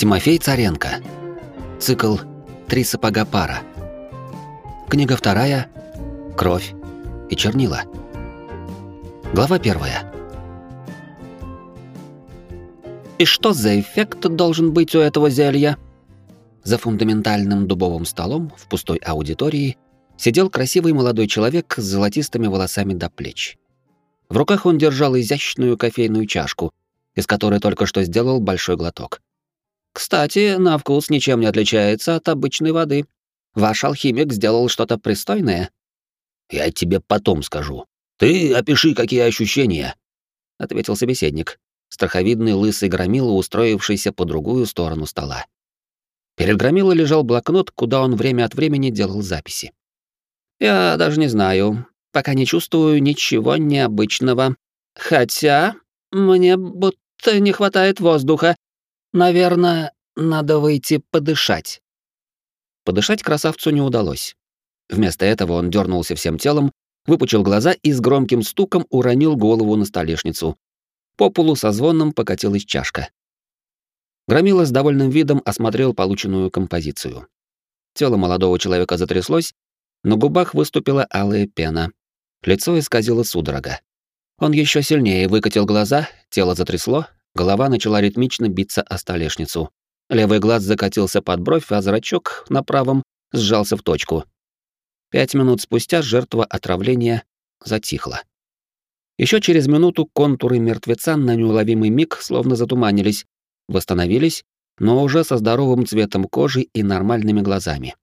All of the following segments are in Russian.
Тимофей Царенко. Цикл «Три сапога пара». Книга вторая «Кровь и чернила». Глава первая. «И что за эффект должен быть у этого зелья?» За фундаментальным дубовым столом в пустой аудитории сидел красивый молодой человек с золотистыми волосами до плеч. В руках он держал изящную кофейную чашку, из которой только что сделал большой глоток. Кстати, на вкус ничем не отличается от обычной воды. Ваш алхимик сделал что-то пристойное. Я тебе потом скажу. Ты опиши, какие ощущения, ответил собеседник, страховидный лысый громила, устроившийся по другую сторону стола. Перед громилой лежал блокнот, куда он время от времени делал записи. Я даже не знаю, пока не чувствую ничего необычного. Хотя мне будто не хватает воздуха, Наверное, надо выйти подышать. Подышать красавцу не удалось. Вместо этого он дернулся всем телом, выпучил глаза и с громким стуком уронил голову на столешницу. По полу со звоном покатилась чашка. Громила с довольным видом осмотрел полученную композицию. Тело молодого человека затряслось, на губах выступила алая пена. Лицо исказило судорога. Он еще сильнее выкатил глаза, тело затрясло, Голова начала ритмично биться о столешницу. Левый глаз закатился под бровь, а зрачок на правом сжался в точку. Пять минут спустя жертва отравления затихла. Еще через минуту контуры мертвеца на неуловимый миг словно затуманились, восстановились, но уже со здоровым цветом кожи и нормальными глазами.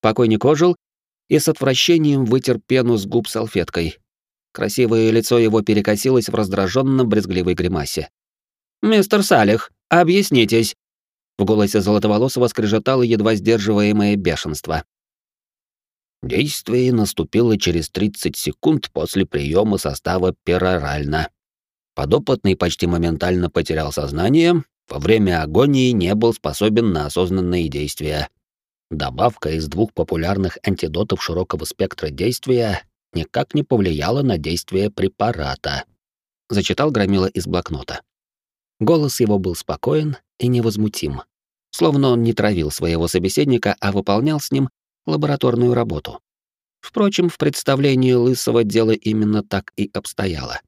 Покойник ожил и с отвращением вытер пену с губ салфеткой. Красивое лицо его перекосилось в раздраженно брезгливой гримасе. «Мистер Салих, объяснитесь!» В голосе Золотоволосого скрежетало едва сдерживаемое бешенство. Действие наступило через 30 секунд после приема состава перорально. Подопытный почти моментально потерял сознание, во время агонии не был способен на осознанные действия. Добавка из двух популярных антидотов широкого спектра действия никак не повлияла на действие препарата. Зачитал Громила из блокнота. Голос его был спокоен и невозмутим, словно он не травил своего собеседника, а выполнял с ним лабораторную работу. Впрочем, в представлении Лысого дело именно так и обстояло.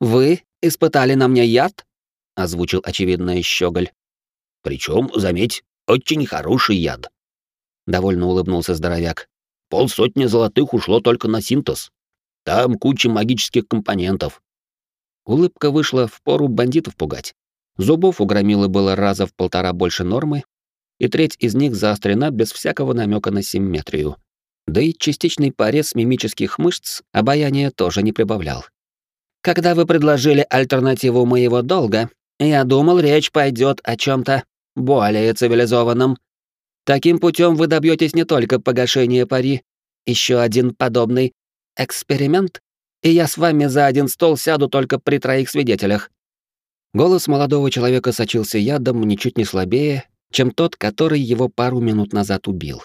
«Вы испытали на мне яд?» — озвучил очевидное щеголь. «Причем, заметь, очень хороший яд». Довольно улыбнулся здоровяк. «Полсотни золотых ушло только на синтез. Там куча магических компонентов». Улыбка вышла в пору бандитов пугать. Зубов у громилы было раза в полтора больше нормы, и треть из них заострена без всякого намека на симметрию. Да и частичный порез мимических мышц обаяние тоже не прибавлял. Когда вы предложили альтернативу моего долга, я думал, речь пойдет о чем-то более цивилизованном. Таким путем вы добьетесь не только погашения пари, еще один подобный эксперимент, и я с вами за один стол сяду только при троих свидетелях. Голос молодого человека сочился ядом ничуть не слабее, чем тот, который его пару минут назад убил.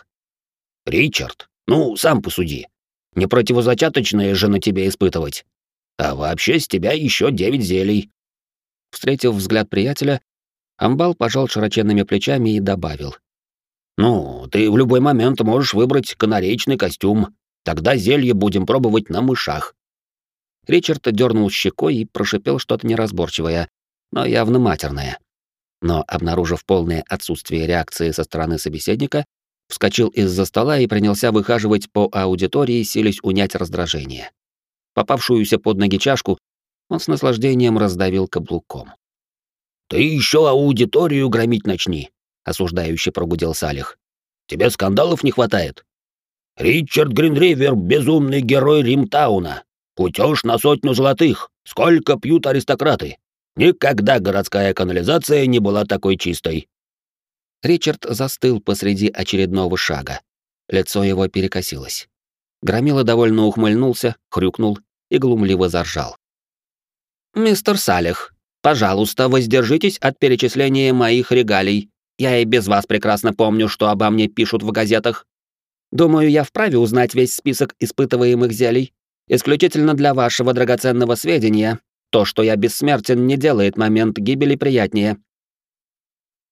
«Ричард, ну, сам посуди. Не противозачаточное же на тебе испытывать. А вообще с тебя еще девять зелий». Встретив взгляд приятеля, Амбал пожал широченными плечами и добавил. «Ну, ты в любой момент можешь выбрать канареечный костюм. Тогда зелье будем пробовать на мышах». Ричард дернул щекой и прошипел что-то неразборчивое, но явно матерное. Но, обнаружив полное отсутствие реакции со стороны собеседника, вскочил из-за стола и принялся выхаживать по аудитории, силясь унять раздражение. Попавшуюся под ноги чашку он с наслаждением раздавил каблуком. «Ты еще аудиторию громить начни», — осуждающе прогудел Салих. «Тебе скандалов не хватает? Ричард Гринривер — безумный герой Римтауна. Кутеж на сотню золотых. Сколько пьют аристократы? Никогда городская канализация не была такой чистой. Ричард застыл посреди очередного шага. Лицо его перекосилось. Громила довольно ухмыльнулся, хрюкнул и глумливо заржал. «Мистер Салих, пожалуйста, воздержитесь от перечисления моих регалий. Я и без вас прекрасно помню, что обо мне пишут в газетах. Думаю, я вправе узнать весь список испытываемых зелий. Исключительно для вашего драгоценного сведения, то, что я бессмертен, не делает момент гибели приятнее.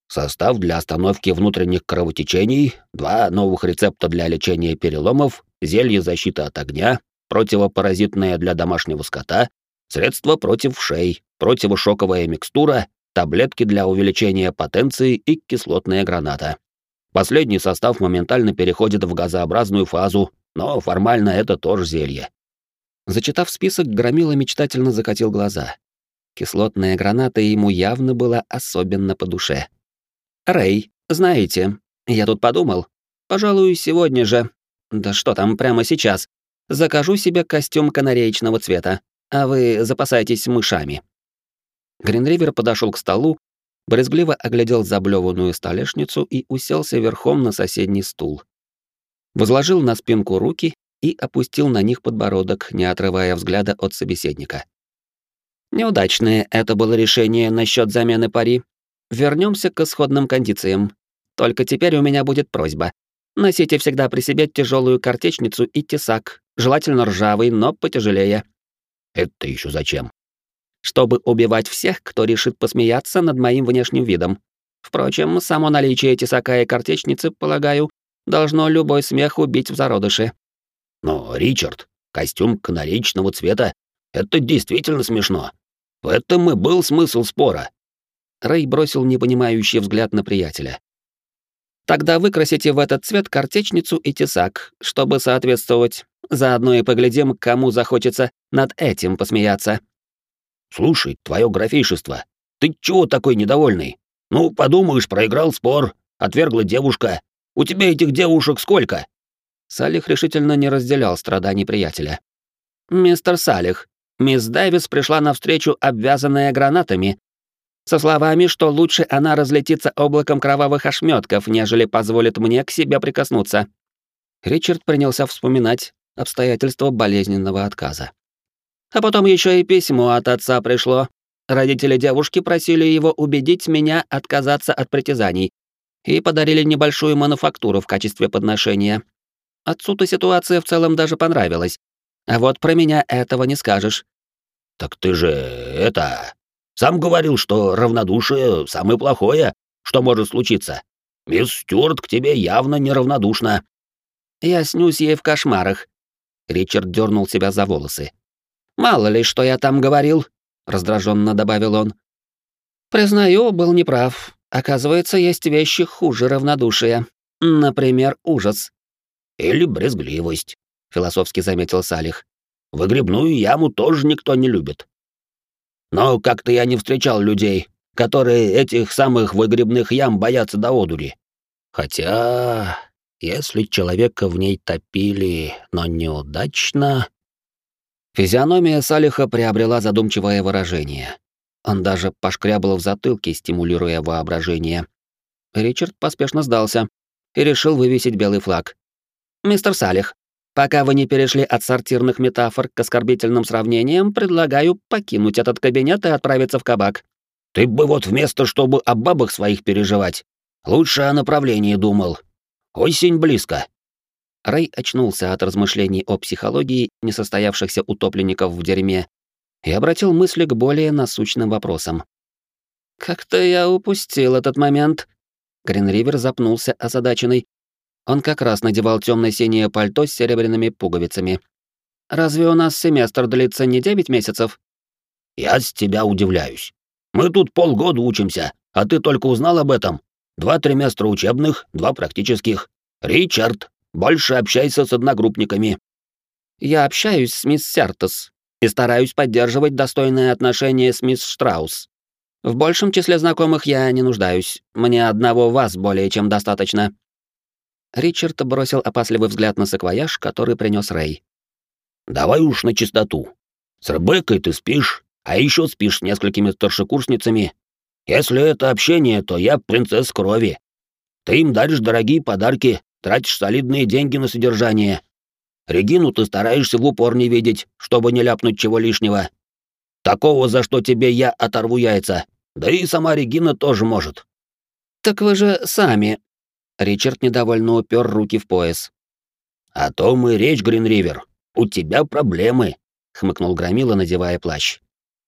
состав для остановки внутренних кровотечений, два новых рецепта для лечения переломов, зелье защиты от огня, противопаразитное для домашнего скота, средство против шей, противошоковая микстура, таблетки для увеличения потенции и кислотная граната. Последний состав моментально переходит в газообразную фазу, но формально это тоже зелье. Зачитав список, Громила мечтательно закатил глаза. Кислотная граната ему явно была особенно по душе. «Рэй, знаете, я тут подумал. Пожалуй, сегодня же, да что там, прямо сейчас, закажу себе костюм канареечного цвета, а вы запасайтесь мышами». Гринривер подошел к столу, брезгливо оглядел заблеванную столешницу и уселся верхом на соседний стул. Возложил на спинку руки и опустил на них подбородок, не отрывая взгляда от собеседника. Неудачное это было решение насчет замены пари. Вернемся к исходным кондициям. Только теперь у меня будет просьба. Носите всегда при себе тяжелую картечницу и тесак, желательно ржавый, но потяжелее. Это еще зачем? Чтобы убивать всех, кто решит посмеяться над моим внешним видом. Впрочем, само наличие тесака и картечницы, полагаю, должно любой смех убить в зародыше. Но, Ричард, костюм канаречного цвета — это действительно смешно. В этом и был смысл спора. Рэй бросил непонимающий взгляд на приятеля. Тогда выкрасите в этот цвет картечницу и тесак, чтобы соответствовать. Заодно и поглядим, кому захочется над этим посмеяться. Слушай, твое графейшество, ты чего такой недовольный? Ну, подумаешь, проиграл спор, отвергла девушка. У тебя этих девушек сколько? Салих решительно не разделял страданий приятеля. «Мистер Салих, мисс Дэвис пришла навстречу, обвязанная гранатами, со словами, что лучше она разлетится облаком кровавых ошметков, нежели позволит мне к себе прикоснуться». Ричард принялся вспоминать обстоятельства болезненного отказа. А потом еще и письмо от отца пришло. Родители девушки просили его убедить меня отказаться от притязаний и подарили небольшую мануфактуру в качестве подношения. Отцу-то ситуация в целом даже понравилась. А вот про меня этого не скажешь. Так ты же это сам говорил, что равнодушие самое плохое, что может случиться. Мисс Стюарт к тебе явно неравнодушна. Я снюсь ей в кошмарах. Ричард дернул себя за волосы. Мало ли, что я там говорил, раздраженно добавил он. Признаю, был неправ. Оказывается, есть вещи хуже равнодушия. Например, ужас. Или брезгливость, философски заметил Салих. Выгребную яму тоже никто не любит. Но как-то я не встречал людей, которые этих самых выгребных ям боятся до одури. Хотя, если человека в ней топили, но неудачно... Физиономия Салиха приобрела задумчивое выражение. Он даже пошкрябал в затылке, стимулируя воображение. Ричард поспешно сдался и решил вывесить белый флаг. «Мистер Салих, пока вы не перешли от сортирных метафор к оскорбительным сравнениям, предлагаю покинуть этот кабинет и отправиться в кабак». «Ты бы вот вместо, чтобы о бабах своих переживать, лучше о направлении думал. Осень близко». Рэй очнулся от размышлений о психологии несостоявшихся утопленников в дерьме и обратил мысли к более насущным вопросам. «Как-то я упустил этот момент». Гринривер запнулся озадаченный, он как раз надевал темно-синее пальто с серебряными пуговицами. «Разве у нас семестр длится не девять месяцев?» «Я с тебя удивляюсь. Мы тут полгода учимся, а ты только узнал об этом. Два триместра учебных, два практических. Ричард, больше общайся с одногруппниками». «Я общаюсь с мисс Сертос и стараюсь поддерживать достойные отношения с мисс Штраус. В большем числе знакомых я не нуждаюсь. Мне одного вас более чем достаточно». Ричард бросил опасливый взгляд на саквояж, который принес Рэй. «Давай уж на чистоту. С Ребеккой ты спишь, а еще спишь с несколькими старшекурсницами. Если это общение, то я принцесс крови. Ты им даришь дорогие подарки, тратишь солидные деньги на содержание. Регину ты стараешься в упор не видеть, чтобы не ляпнуть чего лишнего. Такого, за что тебе я оторву яйца. Да и сама Регина тоже может». «Так вы же сами Ричард недовольно упер руки в пояс. «О том и речь, Гринривер. У тебя проблемы», — хмыкнул Громила, надевая плащ.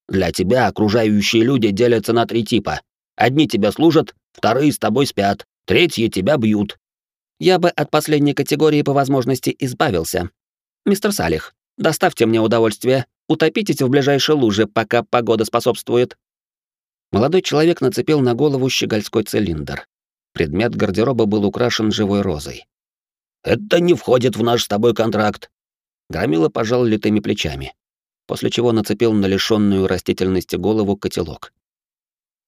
«Для тебя окружающие люди делятся на три типа. Одни тебя служат, вторые с тобой спят, третьи тебя бьют. Я бы от последней категории по возможности избавился. Мистер Салих, доставьте мне удовольствие, утопитесь в ближайшей луже, пока погода способствует. Молодой человек нацепил на голову щегольской цилиндр. Предмет гардероба был украшен живой розой. «Это не входит в наш с тобой контракт». Громила пожал литыми плечами, после чего нацепил на лишённую растительности голову котелок.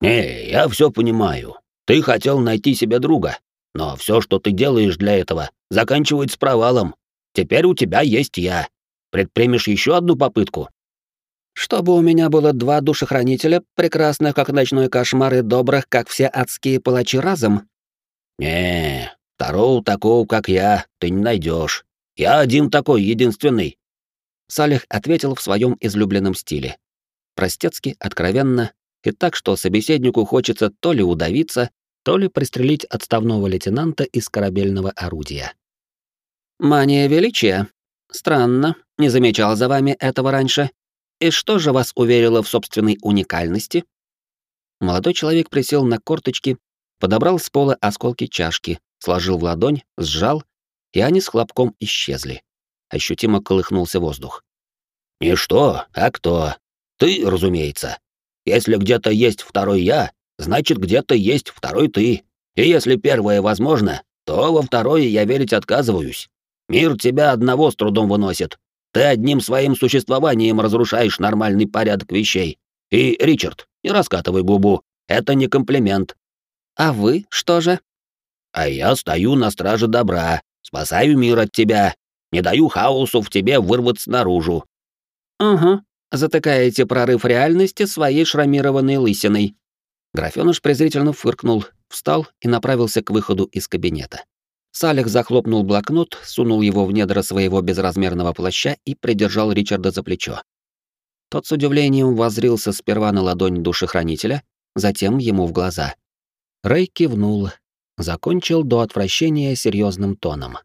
«Не, я все понимаю. Ты хотел найти себе друга, но все, что ты делаешь для этого, заканчивается провалом. Теперь у тебя есть я. Предпримешь еще одну попытку?» «Чтобы у меня было два душехранителя, прекрасных, как ночной кошмар, и добрых, как все адские палачи разом?» «Не, второго такого, как я, ты не найдешь. Я один такой, единственный». Салих ответил в своем излюбленном стиле. Простецки, откровенно, и так, что собеседнику хочется то ли удавиться, то ли пристрелить отставного лейтенанта из корабельного орудия. «Мания величия. Странно, не замечал за вами этого раньше. И что же вас уверило в собственной уникальности?» Молодой человек присел на корточки, подобрал с пола осколки чашки, сложил в ладонь, сжал, и они с хлопком исчезли. Ощутимо колыхнулся воздух. «Не что, а кто? Ты, разумеется. Если где-то есть второй я, значит, где-то есть второй ты. И если первое возможно, то во второе я верить отказываюсь. Мир тебя одного с трудом выносит. Ты одним своим существованием разрушаешь нормальный порядок вещей. И, Ричард, не раскатывай губу. Это не комплимент. А вы что же? А я стою на страже добра, спасаю мир от тебя, не даю хаосу в тебе вырваться наружу. Угу, затыкаете прорыв реальности своей шрамированной лысиной. Графёныш презрительно фыркнул, встал и направился к выходу из кабинета. Салих захлопнул блокнот, сунул его в недра своего безразмерного плаща и придержал Ричарда за плечо. Тот с удивлением воззрился сперва на ладонь душехранителя, затем ему в глаза. Рэй кивнул, закончил до отвращения серьезным тоном.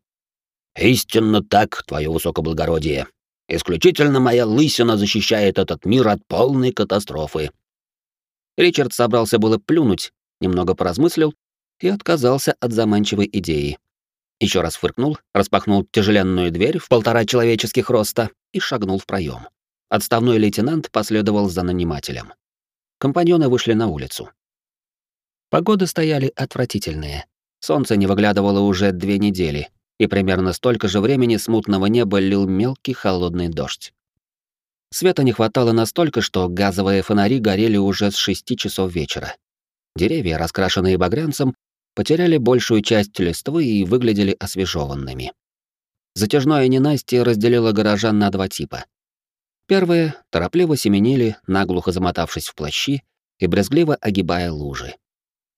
«Истинно так, твое высокоблагородие. Исключительно моя лысина защищает этот мир от полной катастрофы. Ричард собрался было плюнуть, немного поразмыслил и отказался от заманчивой идеи. Еще раз фыркнул, распахнул тяжеленную дверь в полтора человеческих роста и шагнул в проем. Отставной лейтенант последовал за нанимателем. Компаньоны вышли на улицу. Погоды стояли отвратительные. Солнце не выглядывало уже две недели, и примерно столько же времени с мутного неба лил мелкий холодный дождь. Света не хватало настолько, что газовые фонари горели уже с шести часов вечера. Деревья, раскрашенные багрянцем, потеряли большую часть листвы и выглядели освежеванными. Затяжное ненастье разделило горожан на два типа. Первые торопливо семенили, наглухо замотавшись в плащи и брезгливо огибая лужи.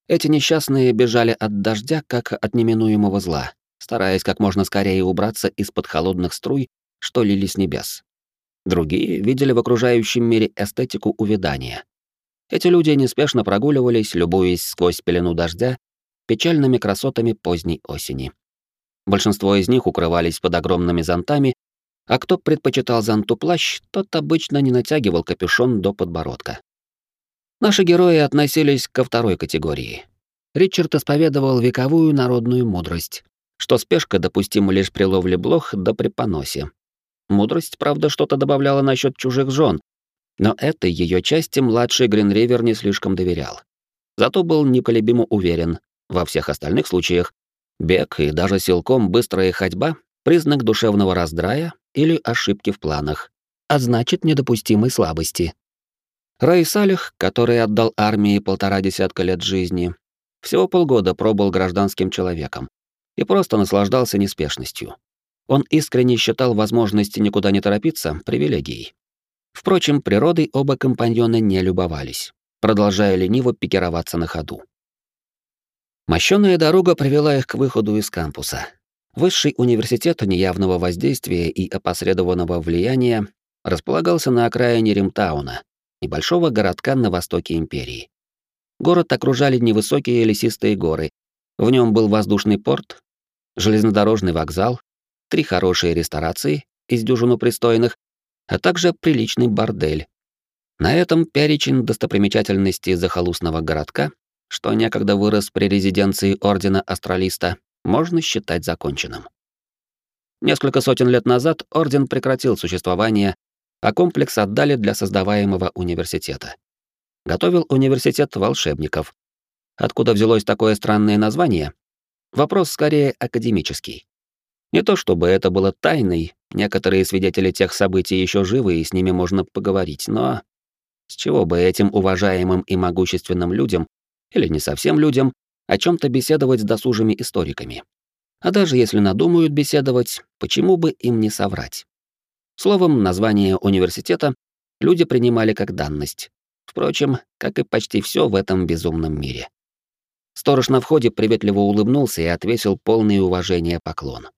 Эти несчастные бежали от дождя, как от неминуемого зла, стараясь как можно скорее убраться из-под холодных струй, что лили с небес. Другие видели в окружающем мире эстетику увядания. Эти люди неспешно прогуливались, любуясь сквозь пелену дождя печальными красотами поздней осени. Большинство из них укрывались под огромными зонтами, а кто предпочитал зонту плащ, тот обычно не натягивал капюшон до подбородка. Наши герои относились ко второй категории. Ричард исповедовал вековую народную мудрость что спешка допустима лишь при ловле блох да при поносе. Мудрость, правда, что-то добавляла насчет чужих жен, но этой ее части младший Гринривер не слишком доверял. Зато был неколебимо уверен, во всех остальных случаях бег и даже силком быстрая ходьба — признак душевного раздрая или ошибки в планах, а значит, недопустимой слабости. Рэй Салих, который отдал армии полтора десятка лет жизни, всего полгода пробыл гражданским человеком, и просто наслаждался неспешностью. Он искренне считал возможность никуда не торопиться привилегией. Впрочем, природой оба компаньона не любовались, продолжая лениво пикироваться на ходу. Мощёная дорога привела их к выходу из кампуса. Высший университет неявного воздействия и опосредованного влияния располагался на окраине Римтауна, небольшого городка на востоке империи. Город окружали невысокие лесистые горы. В нем был воздушный порт, железнодорожный вокзал, три хорошие ресторации из дюжину пристойных, а также приличный бордель. На этом перечень достопримечательностей захолустного городка что некогда вырос при резиденции Ордена Астралиста, можно считать законченным. Несколько сотен лет назад Орден прекратил существование, а комплекс отдали для создаваемого университета. Готовил университет волшебников. Откуда взялось такое странное название? Вопрос скорее академический. Не то чтобы это было тайной, некоторые свидетели тех событий еще живы, и с ними можно поговорить, но с чего бы этим уважаемым и могущественным людям, или не совсем людям, о чем то беседовать с досужими историками? А даже если надумают беседовать, почему бы им не соврать? Словом, название университета люди принимали как данность. Впрочем, как и почти все в этом безумном мире. Сторож на входе приветливо улыбнулся и отвесил полное уважение поклон.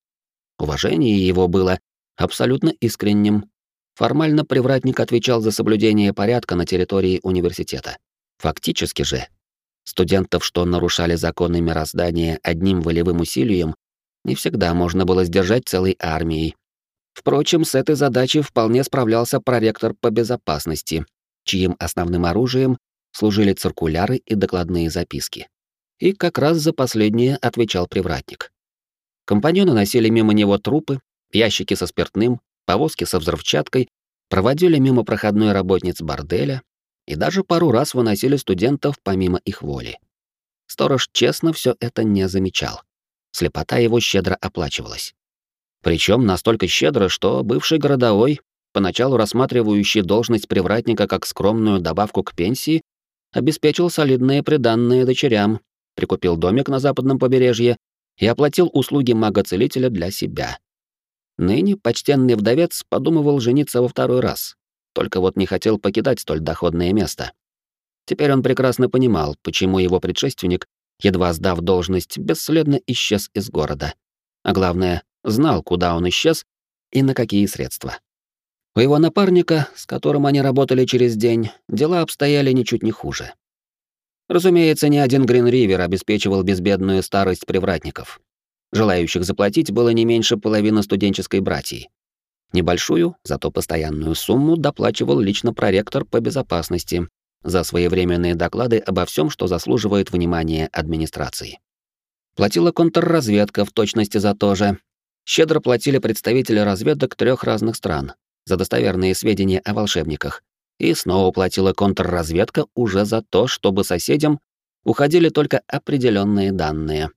Уважение его было абсолютно искренним. Формально привратник отвечал за соблюдение порядка на территории университета. Фактически же, студентов, что нарушали законы мироздания одним волевым усилием, не всегда можно было сдержать целой армией. Впрочем, с этой задачей вполне справлялся проректор по безопасности, чьим основным оружием служили циркуляры и докладные записки. И как раз за последнее отвечал привратник. Компаньоны носили мимо него трупы, ящики со спиртным, повозки со взрывчаткой, проводили мимо проходной работниц борделя и даже пару раз выносили студентов помимо их воли. Сторож честно все это не замечал. Слепота его щедро оплачивалась. Причем настолько щедро, что бывший городовой, поначалу рассматривающий должность привратника как скромную добавку к пенсии, обеспечил солидные приданные дочерям, прикупил домик на западном побережье и оплатил услуги мага-целителя для себя. Ныне почтенный вдовец подумывал жениться во второй раз, только вот не хотел покидать столь доходное место. Теперь он прекрасно понимал, почему его предшественник, едва сдав должность, бесследно исчез из города. А главное, знал, куда он исчез и на какие средства. У его напарника, с которым они работали через день, дела обстояли ничуть не хуже. Разумеется, ни один Гринривер обеспечивал безбедную старость привратников. Желающих заплатить было не меньше половины студенческой братьи. Небольшую, зато постоянную сумму доплачивал лично проректор по безопасности за своевременные доклады обо всем, что заслуживает внимания администрации. Платила контрразведка в точности за то же. Щедро платили представители разведок трех разных стран за достоверные сведения о волшебниках, и снова платила контрразведка уже за то, чтобы соседям уходили только определенные данные.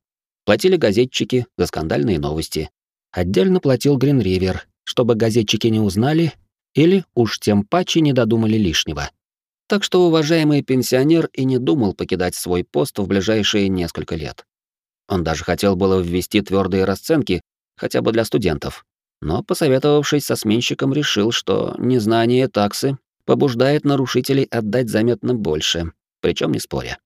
Платили газетчики за скандальные новости. Отдельно платил Гринривер, чтобы газетчики не узнали или уж тем паче не додумали лишнего. Так что уважаемый пенсионер и не думал покидать свой пост в ближайшие несколько лет. Он даже хотел было ввести твердые расценки, хотя бы для студентов. Но, посоветовавшись со сменщиком, решил, что незнание таксы побуждает нарушителей отдать заметно больше, причем не споря.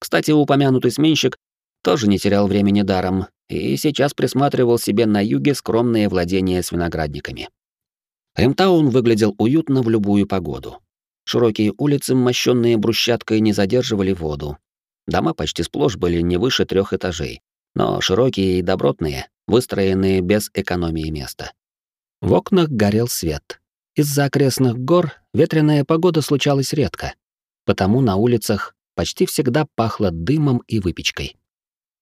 Кстати, упомянутый сменщик тоже не терял времени даром и сейчас присматривал себе на юге скромные владения с виноградниками. Римтаун выглядел уютно в любую погоду. Широкие улицы, мощенные брусчаткой, не задерживали воду. Дома почти сплошь были не выше трех этажей, но широкие и добротные, выстроенные без экономии места. В окнах горел свет. Из-за окрестных гор ветреная погода случалась редко, потому на улицах почти всегда пахло дымом и выпечкой.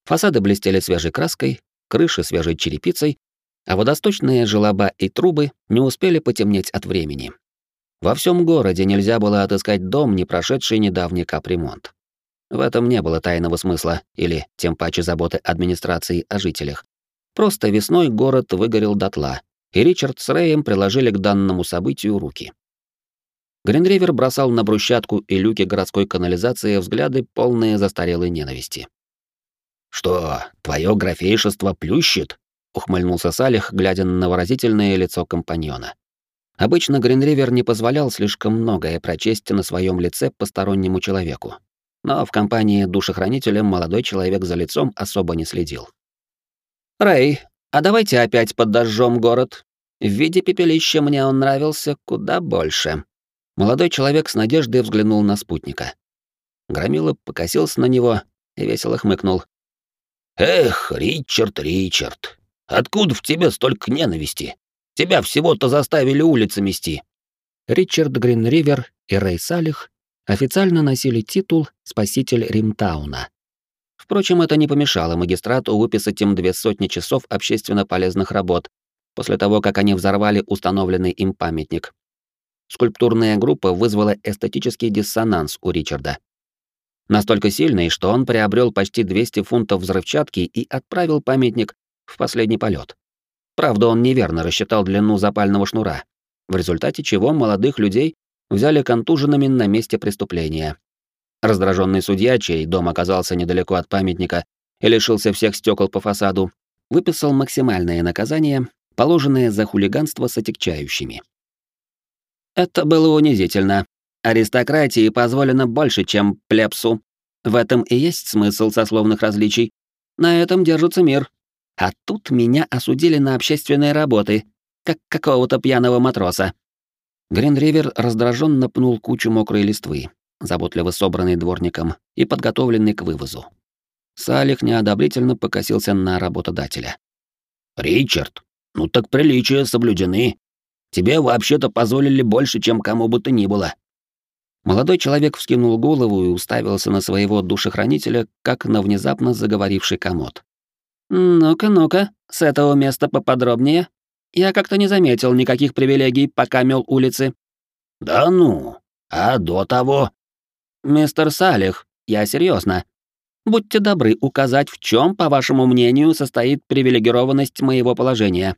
Фасады блестели свежей краской, крыши свежей черепицей, а водосточные желоба и трубы не успели потемнеть от времени. Во всем городе нельзя было отыскать дом, не прошедший недавний капремонт. В этом не было тайного смысла или, тем паче, заботы администрации о жителях. Просто весной город выгорел дотла, и Ричард с Рэем приложили к данному событию руки. Гринривер бросал на брусчатку и люки городской канализации взгляды, полные застарелой ненависти. «Что, твое графейшество плющит?» — ухмыльнулся Салих, глядя на выразительное лицо компаньона. Обычно Гринривер не позволял слишком многое прочесть на своем лице постороннему человеку. Но в компании душехранителя молодой человек за лицом особо не следил. «Рэй, а давайте опять подожжем город. В виде пепелища мне он нравился куда больше. Молодой человек с надеждой взглянул на спутника. Громила покосился на него и весело хмыкнул. «Эх, Ричард, Ричард, откуда в тебе столько ненависти? Тебя всего-то заставили улицы мести». Ричард Гринривер и Рэй Салих официально носили титул «Спаситель Римтауна». Впрочем, это не помешало магистрату выписать им две сотни часов общественно полезных работ после того, как они взорвали установленный им памятник. Скульптурная группа вызвала эстетический диссонанс у Ричарда. Настолько сильный, что он приобрел почти 200 фунтов взрывчатки и отправил памятник в последний полет. Правда, он неверно рассчитал длину запального шнура, в результате чего молодых людей взяли контуженными на месте преступления, Раздраженный судья, чей дом оказался недалеко от памятника и лишился всех стекол по фасаду, выписал максимальное наказание, положенное за хулиганство с отягчающими. Это было унизительно. Аристократии позволено больше, чем плебсу. В этом и есть смысл сословных различий. На этом держится мир. А тут меня осудили на общественные работы, как какого-то пьяного матроса. Гринривер раздраженно пнул кучу мокрой листвы, заботливо собранный дворником и подготовленный к вывозу. Салих неодобрительно покосился на работодателя. «Ричард, ну так приличия соблюдены. Тебе вообще-то позволили больше, чем кому бы то ни было». Молодой человек вскинул голову и уставился на своего душехранителя, как на внезапно заговоривший комод. «Ну-ка, ну-ка, с этого места поподробнее. Я как-то не заметил никаких привилегий, пока мел улицы». «Да ну, а до того?» «Мистер Салих, я серьезно. Будьте добры указать, в чем, по вашему мнению, состоит привилегированность моего положения».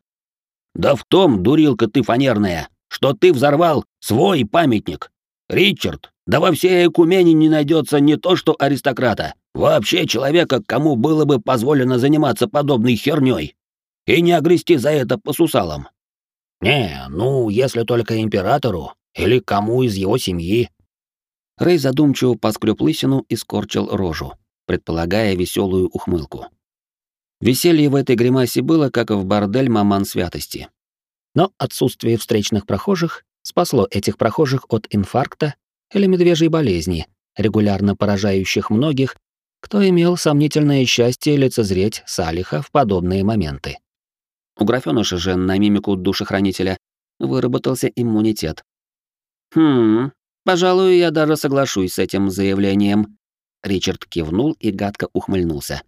«Да в том, дурилка ты фанерная, что ты взорвал свой памятник. Ричард, да во всей Экумене не найдется не то что аристократа, вообще человека, кому было бы позволено заниматься подобной херней. И не огрести за это по сусалам. Не, ну, если только императору или кому из его семьи. Рэй задумчиво поскреб лысину и скорчил рожу, предполагая веселую ухмылку. Веселье в этой гримасе было, как в бордель маман святости. Но отсутствие встречных прохожих спасло этих прохожих от инфаркта или медвежьей болезни, регулярно поражающих многих, кто имел сомнительное счастье лицезреть Салиха в подобные моменты. У графёныша же на мимику душехранителя выработался иммунитет. «Хм, Пожалуй, я даже соглашусь с этим заявлением. Ричард кивнул и гадко ухмыльнулся.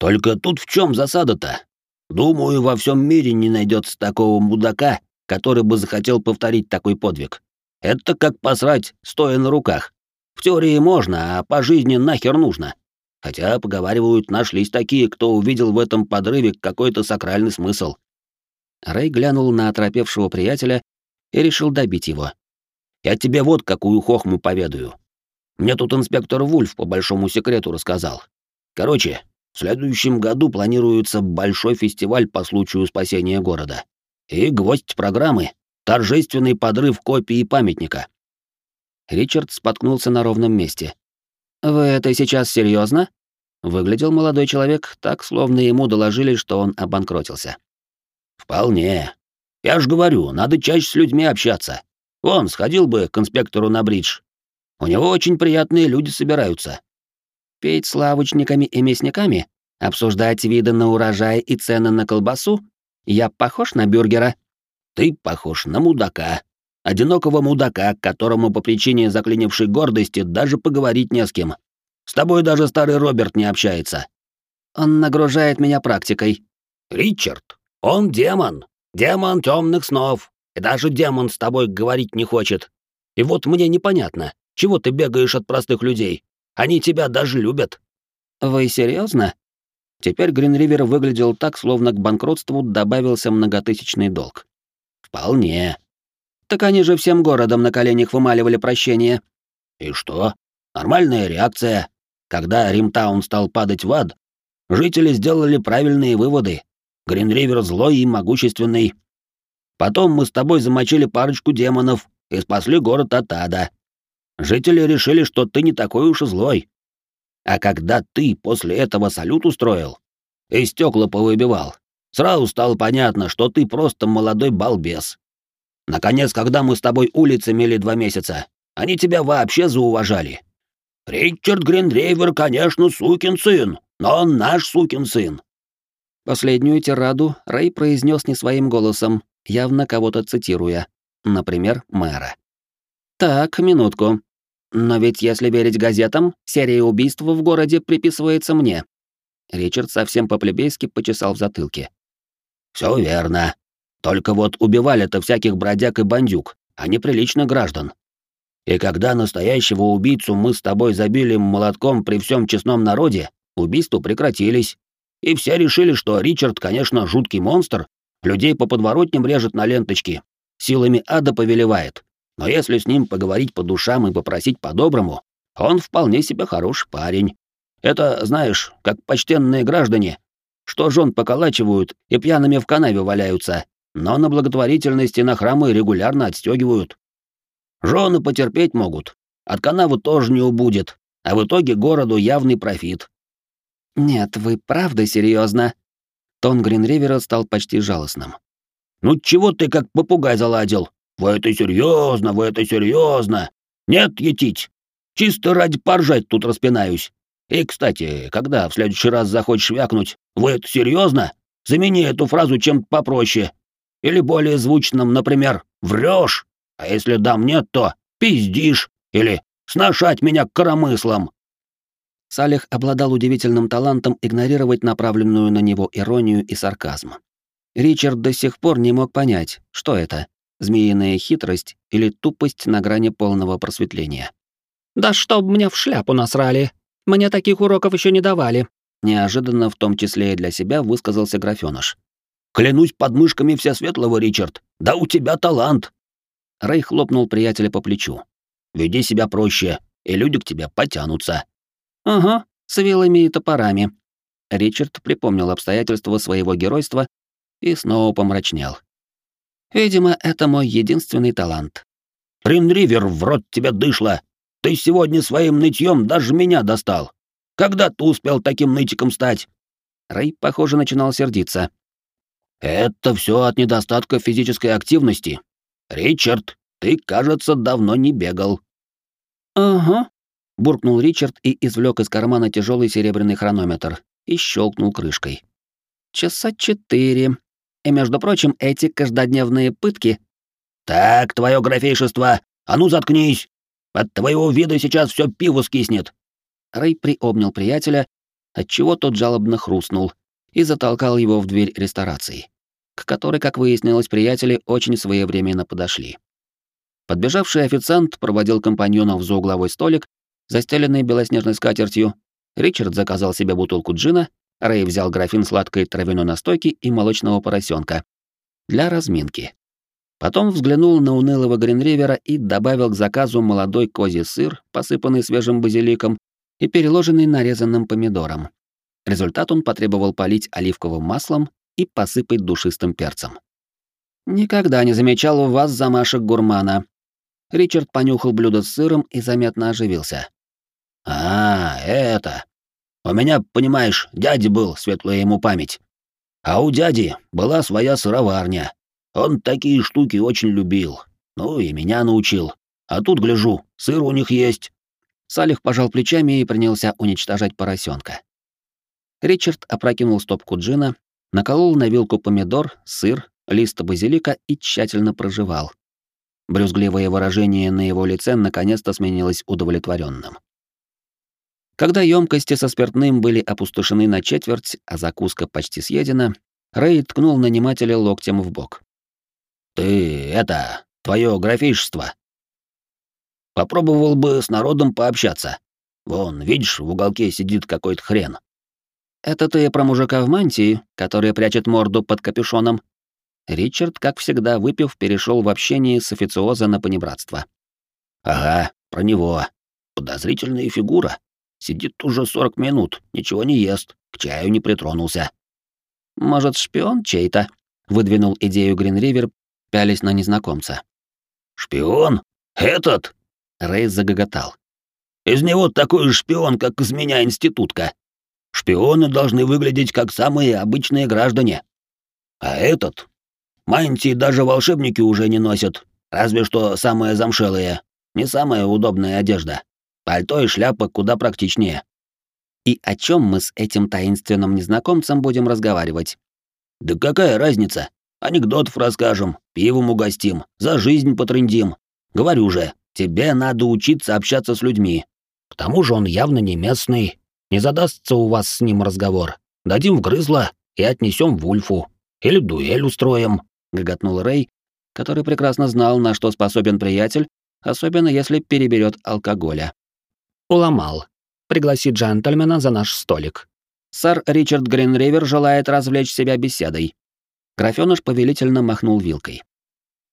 Только тут в чем засада-то? Думаю, во всем мире не найдется такого мудака, который бы захотел повторить такой подвиг. Это как посрать, стоя на руках. В теории можно, а по жизни нахер нужно. Хотя, поговаривают, нашлись такие, кто увидел в этом подрыве какой-то сакральный смысл. Рэй глянул на оторопевшего приятеля и решил добить его. Я тебе вот какую хохму поведаю. Мне тут инспектор Вульф по большому секрету рассказал. Короче, в следующем году планируется большой фестиваль по случаю спасения города. И гвоздь программы — торжественный подрыв копии памятника. Ричард споткнулся на ровном месте. «Вы это сейчас серьезно? Выглядел молодой человек так, словно ему доложили, что он обанкротился. «Вполне. Я ж говорю, надо чаще с людьми общаться. Вон, сходил бы к инспектору на бридж. У него очень приятные люди собираются. Петь с лавочниками и мясниками? Обсуждать виды на урожай и цены на колбасу? Я похож на бюргера? Ты похож на мудака. Одинокого мудака, которому по причине заклинившей гордости даже поговорить не с кем. С тобой даже старый Роберт не общается. Он нагружает меня практикой. Ричард, он демон. Демон темных снов. И даже демон с тобой говорить не хочет. И вот мне непонятно, чего ты бегаешь от простых людей? Они тебя даже любят». «Вы серьезно? Теперь Гринривер выглядел так, словно к банкротству добавился многотысячный долг. «Вполне. Так они же всем городом на коленях вымаливали прощение». «И что? Нормальная реакция. Когда Римтаун стал падать в ад, жители сделали правильные выводы. Гринривер злой и могущественный, Потом мы с тобой замочили парочку демонов и спасли город от ада. Жители решили, что ты не такой уж и злой. А когда ты после этого салют устроил и стекла повыбивал, сразу стало понятно, что ты просто молодой балбес. Наконец, когда мы с тобой улицы мели два месяца, они тебя вообще зауважали. Ричард Гриндрейвер, конечно, сукин сын, но он наш сукин сын. Последнюю тираду Рэй произнес не своим голосом, явно кого-то цитируя, например, мэра. Так, минутку. Но ведь если верить газетам, серия убийств в городе приписывается мне. Ричард совсем по-плебейски почесал в затылке. Все верно. Только вот убивали-то всяких бродяг и бандюк, а не приличных граждан. И когда настоящего убийцу мы с тобой забили молотком при всем честном народе, убийства прекратились. И все решили, что Ричард, конечно, жуткий монстр, людей по подворотням режет на ленточки, силами ада повелевает. Но если с ним поговорить по душам и попросить по-доброму, он вполне себе хороший парень. Это, знаешь, как почтенные граждане, что жен поколачивают и пьяными в канаве валяются, но на благотворительности на храмы регулярно отстегивают. Жены потерпеть могут, от канавы тоже не убудет, а в итоге городу явный профит. Нет, вы правда серьезно? Тон Гринривера стал почти жалостным. Ну чего ты как попугай заладил? Вы это серьезно, вы это серьезно. Нет, етить. Чисто ради поржать тут распинаюсь. И, кстати, когда в следующий раз захочешь вякнуть, вы это серьезно? Замени эту фразу чем-то попроще. Или более звучным, например, врешь. А если дам нет, то пиздишь. Или сношать меня коромыслом. Салих обладал удивительным талантом игнорировать направленную на него иронию и сарказм. Ричард до сих пор не мог понять, что это — змеиная хитрость или тупость на грани полного просветления. «Да чтоб мне в шляпу насрали! Мне таких уроков еще не давали!» Неожиданно, в том числе и для себя, высказался графёныш. «Клянусь подмышками Всесветлого, Ричард! Да у тебя талант!» Рэй хлопнул приятеля по плечу. «Веди себя проще, и люди к тебе потянутся». «Ага, с вилами и топорами». Ричард припомнил обстоятельства своего геройства и снова помрачнел. «Видимо, это мой единственный талант». «Ринривер, в рот тебя дышло! Ты сегодня своим нытьем даже меня достал! Когда ты успел таким нытиком стать?» Рэй, похоже, начинал сердиться. «Это все от недостатка физической активности. Ричард, ты, кажется, давно не бегал». «Ага», буркнул Ричард и извлек из кармана тяжелый серебряный хронометр и щелкнул крышкой. Часа четыре. И, между прочим, эти каждодневные пытки... Так, твое графейшество, а ну заткнись! От твоего вида сейчас все пиво скиснет. Рэй приобнял приятеля, отчего тот жалобно хрустнул и затолкал его в дверь ресторации, к которой, как выяснилось, приятели очень своевременно подошли. Подбежавший официант проводил компаньонов за угловой столик застеленный белоснежной скатертью, Ричард заказал себе бутылку джина, Рэй взял графин сладкой травяной настойки и молочного поросенка для разминки. Потом взглянул на унылого Гринривера и добавил к заказу молодой козий сыр, посыпанный свежим базиликом и переложенный нарезанным помидором. Результат он потребовал полить оливковым маслом и посыпать душистым перцем. «Никогда не замечал у вас замашек гурмана». Ричард понюхал блюдо с сыром и заметно оживился. «А, это. У меня, понимаешь, дядя был, светлая ему память. А у дяди была своя сыроварня. Он такие штуки очень любил. Ну и меня научил. А тут, гляжу, сыр у них есть». Салих пожал плечами и принялся уничтожать поросенка. Ричард опрокинул стопку джина, наколол на вилку помидор, сыр, лист базилика и тщательно прожевал. Брюзгливое выражение на его лице наконец-то сменилось удовлетворенным. Когда емкости со спиртным были опустошены на четверть, а закуска почти съедена, Рэй ткнул нанимателя локтем в бок. «Ты это, твое графичество. Попробовал бы с народом пообщаться. Вон, видишь, в уголке сидит какой-то хрен». «Это ты про мужика в мантии, который прячет морду под капюшоном?» Ричард, как всегда, выпив, перешел в общение с официоза на понебратство. «Ага, про него. Подозрительная фигура. Сидит уже сорок минут, ничего не ест, к чаю не притронулся. Может, шпион чей-то? Выдвинул идею Гринривер, пялись на незнакомца. Шпион? Этот? Рейс загоготал. Из него такой же шпион, как из меня институтка. Шпионы должны выглядеть как самые обычные граждане. А этот? Мантии даже волшебники уже не носят, разве что самые замшелые. Не самая удобная одежда. Пальто и шляпа куда практичнее. И о чем мы с этим таинственным незнакомцем будем разговаривать? Да какая разница? Анекдотов расскажем, пивом угостим, за жизнь потрындим. Говорю же, Тебе надо учиться общаться с людьми. К тому же он явно не местный. Не задастся у вас с ним разговор. Дадим в грызло и отнесем в Ульфу. Или дуэль устроим», — гоготнул Рэй, который прекрасно знал, на что способен приятель, особенно если переберет алкоголя. Уломал. Пригласи джентльмена за наш столик. Сэр Ричард Гринривер желает развлечь себя беседой. Графёныш повелительно махнул вилкой.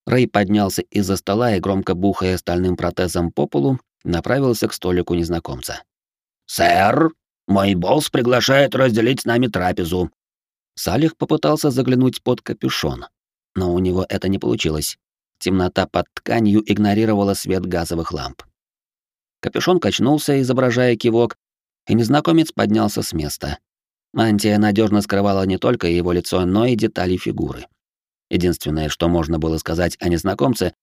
Рэй поднялся из-за стола и, громко бухая стальным протезом по полу, направился к столику незнакомца. «Сэр, мой босс приглашает разделить с нами трапезу». Салих попытался заглянуть под капюшон, но у него это не получилось. Темнота под тканью игнорировала свет газовых ламп. Капюшон качнулся, изображая кивок, и незнакомец поднялся с места. Мантия надежно скрывала не только его лицо, но и детали фигуры. Единственное, что можно было сказать о незнакомце,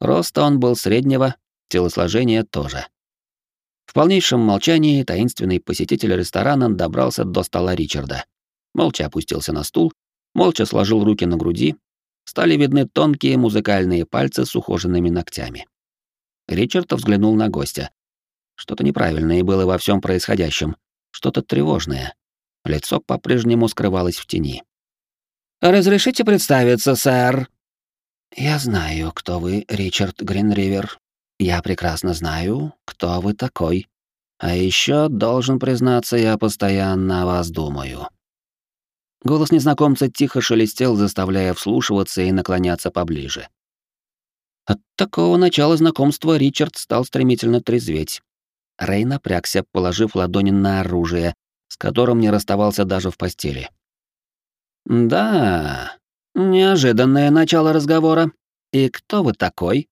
роста он был среднего, телосложение тоже. В полнейшем молчании таинственный посетитель ресторана добрался до стола Ричарда. Молча опустился на стул, молча сложил руки на груди, стали видны тонкие музыкальные пальцы с ухоженными ногтями. Ричард взглянул на гостя. Что-то неправильное было во всем происходящем, что-то тревожное. Лицо по-прежнему скрывалось в тени. «Разрешите представиться, сэр?» «Я знаю, кто вы, Ричард Гринривер. Я прекрасно знаю, кто вы такой. А еще должен признаться, я постоянно о вас думаю». Голос незнакомца тихо шелестел, заставляя вслушиваться и наклоняться поближе. От такого начала знакомства Ричард стал стремительно трезветь. Рэй напрягся, положив ладони на оружие, с которым не расставался даже в постели. «Да, неожиданное начало разговора. И кто вы такой?»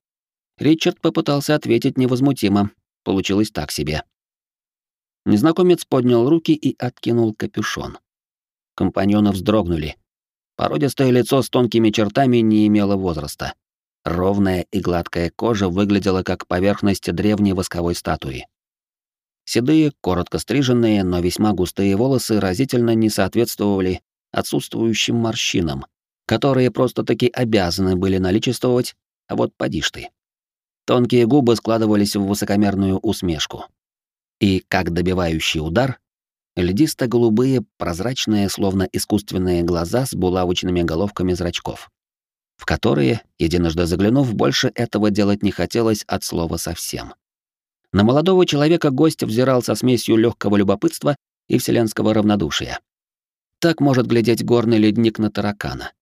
Ричард попытался ответить невозмутимо. Получилось так себе. Незнакомец поднял руки и откинул капюшон. Компаньоны вздрогнули. Породистое лицо с тонкими чертами не имело возраста. Ровная и гладкая кожа выглядела как поверхность древней восковой статуи. Седые, коротко стриженные, но весьма густые волосы разительно не соответствовали отсутствующим морщинам, которые просто-таки обязаны были наличествовать, а вот поди ты. Тонкие губы складывались в высокомерную усмешку. И, как добивающий удар, льдисто-голубые, прозрачные, словно искусственные глаза с булавочными головками зрачков, в которые, единожды заглянув, больше этого делать не хотелось от слова совсем. На молодого человека гость взирал со смесью легкого любопытства и вселенского равнодушия. Так может глядеть горный ледник на таракана.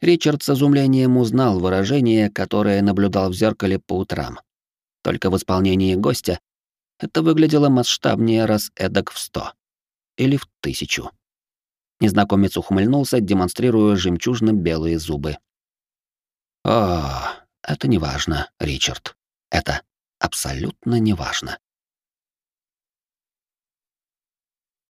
Ричард с изумлением узнал выражение, которое наблюдал в зеркале по утрам. Только в исполнении гостя это выглядело масштабнее раз эдак в сто. Или в тысячу. Незнакомец ухмыльнулся, демонстрируя жемчужно-белые зубы. «О, это не важно, Ричард. Это абсолютно неважно.